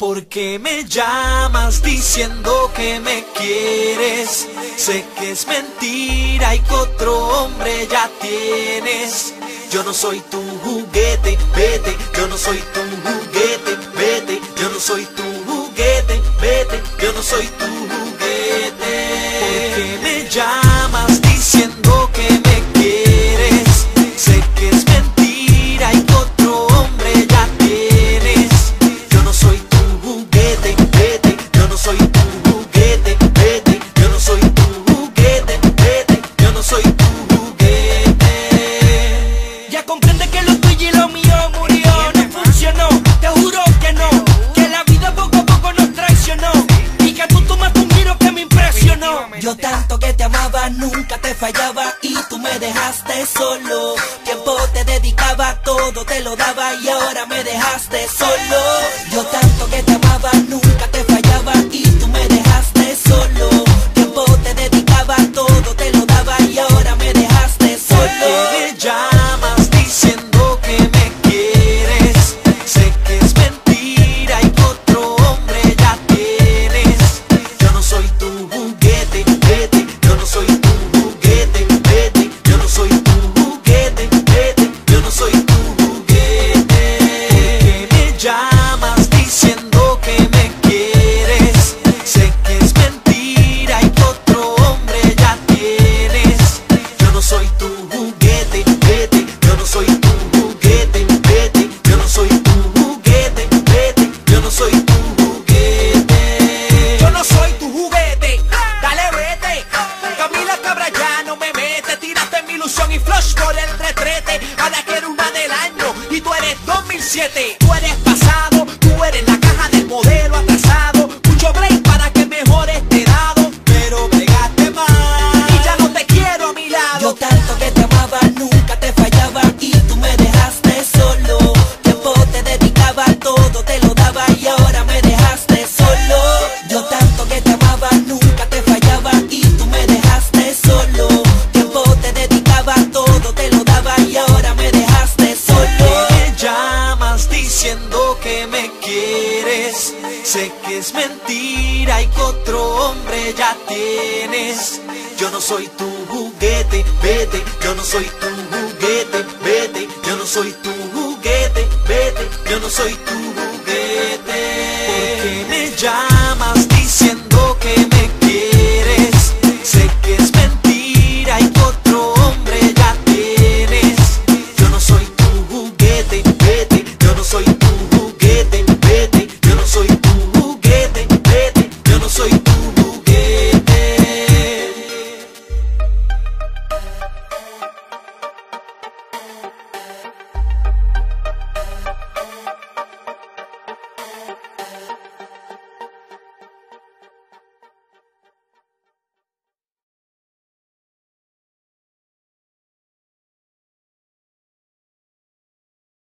¿Por qué me llamas diciendo que me quieres? Sé que es mentira y que otro hombre ya tienes. Yo no soy tu juguete, vete. Yo no soy tu juguete, vete. Yo no soy tu juguete, vete. Yo no soy tu Yo tanto que te amaba, nunca te fallaba y tú me dejaste solo. Tiempo te dedicaba, todo te lo daba y ahora me dejaste solo. 7. que me quieres. Sé que es mentira y que otro hombre ya tienes. Yo no soy tu juguete, vete. Yo no soy tu juguete, vete. Yo no soy tu juguete, vete. Yo no soy tu juguete.